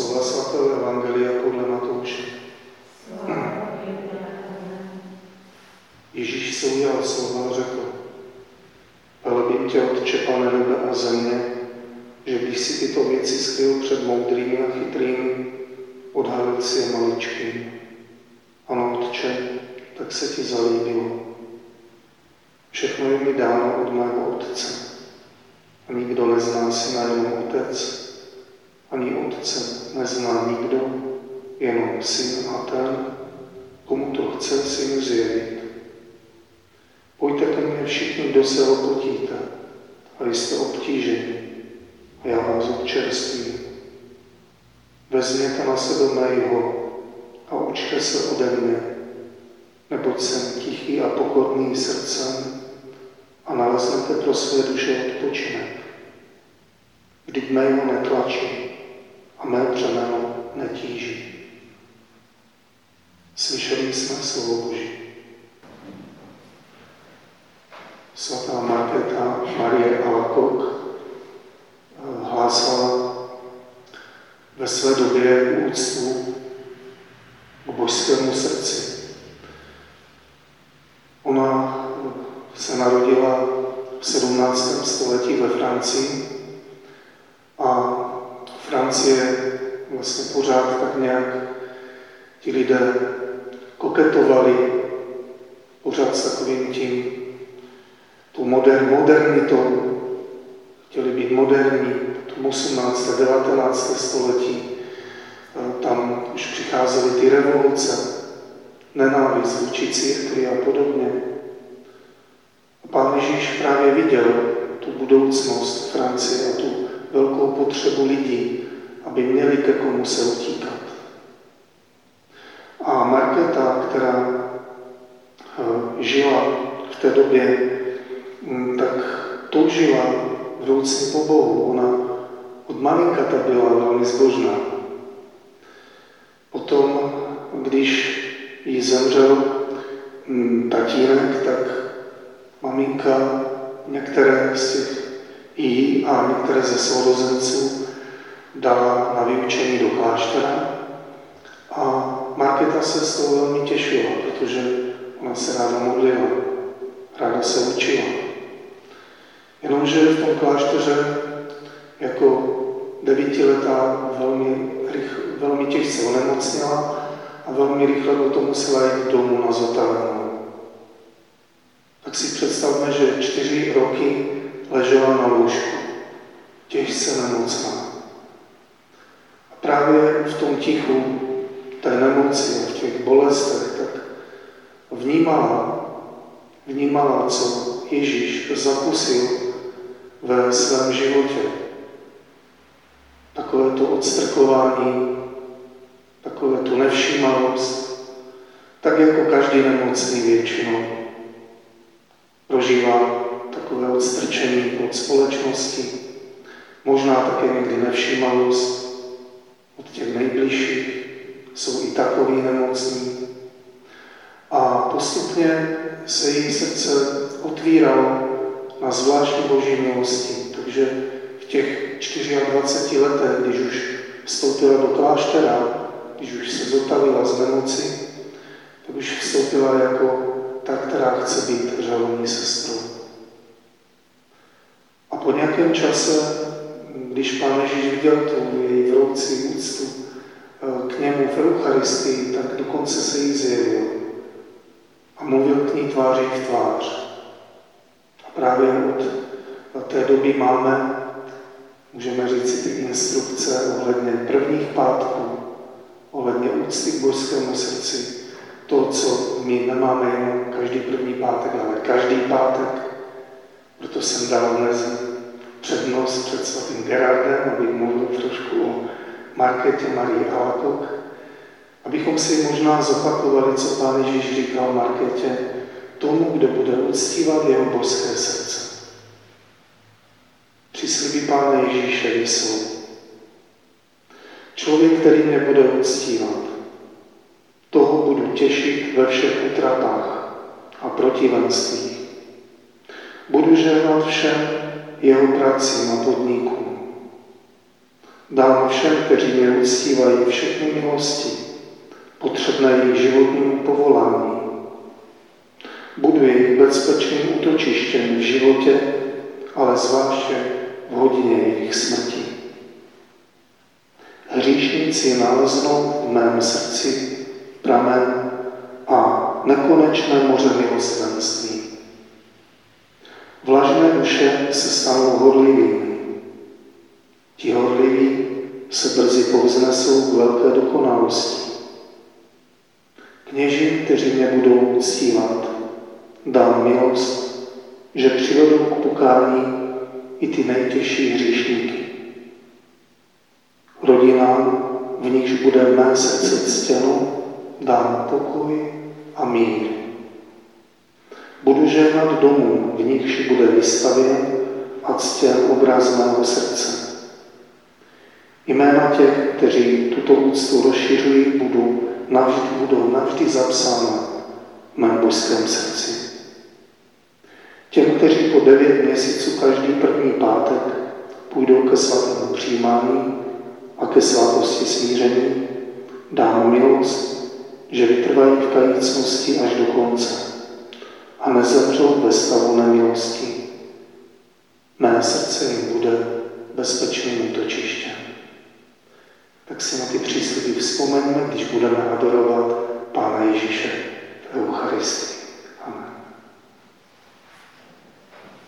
slova svatého Evangelia podle Matouše. Ježíš se ujal slova a řekl, velebím tě, Otče, pane nebe a země, že když si tyto věci skryl před moudrými a chytrými, odhalil si je maličkým. Ano, Otče, tak se ti zalíbilo. Všechno je mi dáno od mého Otce. A nikdo nezná syna jenom Otec. Ani Otce nezná nikdo, jenom syn a ten, komu to chce syn zjevit. Pojďte ke mně všichni, kdo se opotíte a jste obtíženi a já vás občerstvím. Vezměte na sebe mého a učte se ode mě, neboť jsem tichý a pokorný srdcem a naleznete pro své duše odpočinek. Vždyť mého netlačí a mé břemeno netíží. Slyšeli jsme slovo Boží. Svatá Markéta Marie Alakok eh, hlásala ve své době úctu k božskému srdci. Ona se narodila v 17. století ve Francii Francie vlastně pořád tak nějak ti lidé koketovali pořád s takovým tím tu moder, modernitou, chtěli být moderní, v 18. 19. století, tam už přicházely ty revoluce, nenávist vůči církvi a podobně. A pán Ježíš právě viděl tu budoucnost Francie a tu velkou potřebu lidí, aby měli ke komu se utíkat. A Markéta, která eh, žila v té době, hm, tak toužila vroucně po Bohu. Ona od malinka ta byla velmi zbožná. Potom, když jí zemřel hm, tatínek, tak maminka některé z těch jí a některé ze sourozenců dala na vyučení do kláštera a Markéta se z toho velmi těšila, protože ona se ráda modlila, ráda se učila. Jenomže v tom klášteře jako devítiletá velmi, rych, velmi těžce onemocněla a velmi rychle do toho musela jít domů na zotavenu. Tak si představme, že čtyři roky ležela na lůžku, těžce nemocná. Právě v tom tichu té nemoci v těch bolestech tak vnímala, vnímala, co Ježíš zakusil ve svém životě. Takové to odstrkování, takové tu nevšímavost, tak jako každý nemocný většinou prožívá takové odstrčení od společnosti, možná také někdy nevšímavost těch nejbližších, jsou i takový nemocní. A postupně se její srdce otvíralo na zvláštní boží milosti. Takže v těch 24 letech, když už vstoupila do kláštera, když už se zotavila z nemoci, tak už vstoupila jako ta, která chce být řeholní sestrou. A po nějakém čase, když pán Ježíš viděl tu vroucí úctu eh, k němu v Eucharistii, tak dokonce se jí zjevil a mluvil k ní tváří v tvář. A právě od té doby máme, můžeme říct ty instrukce ohledně prvních pátků, ohledně úcty k božskému srdci, to, co my nemáme jenom každý první pátek, ale každý pátek. Proto jsem dal dnes přednost před svatým Gerardem, abych mluvil trošku o Markétě Marie Alakok, abychom si možná zopakovali, co pán Ježíš říkal Markétě, tomu, kdo bude uctívat jeho božské srdce. Přislíbí pána Ježíše jsou. Člověk, který mě bude uctívat, toho budu těšit ve všech utratách a protivenstvích. Budu žehnat všem jeho pracím a podnikům. Dám všem, kteří mě uctívají všechny milosti, potřebné jejich životnímu povolání. Budu jejich bezpečným útočištěm v životě, ale zvláště v hodině jejich smrti. Hříšníci naleznou v mém srdci pramen a nekonečné moře milosrdenství. Vlažné duše se stanou horlivými. Ti horliví se brzy povznesou k velké dokonalosti. Kněži, kteří mě budou uctívat, dám milost, že přivedou k pokání i ty nejtěžší hříšníky. Rodinám, v nichž bude mé srdce ctěno, dám pokoj a mír. Budu žehnat domů, v nichž bude vystavěn a ctěn obraz mého srdce. Jména těch, kteří tuto úctu rozšiřují, budou navždy, budou navždy zapsána v mém božském srdci. Těm, kteří po devět měsíců každý první pátek půjdou ke svatému přijímání a ke svatosti smíření, dám milost, že vytrvají v kajícnosti až do konce a nezemřou ve stavu nemilosti. Mé srdce jim bude bezpečným útočištěm. Tak si na ty přísliby vzpomeňme, když budeme adorovat Pána Ježíše v Eucharistii.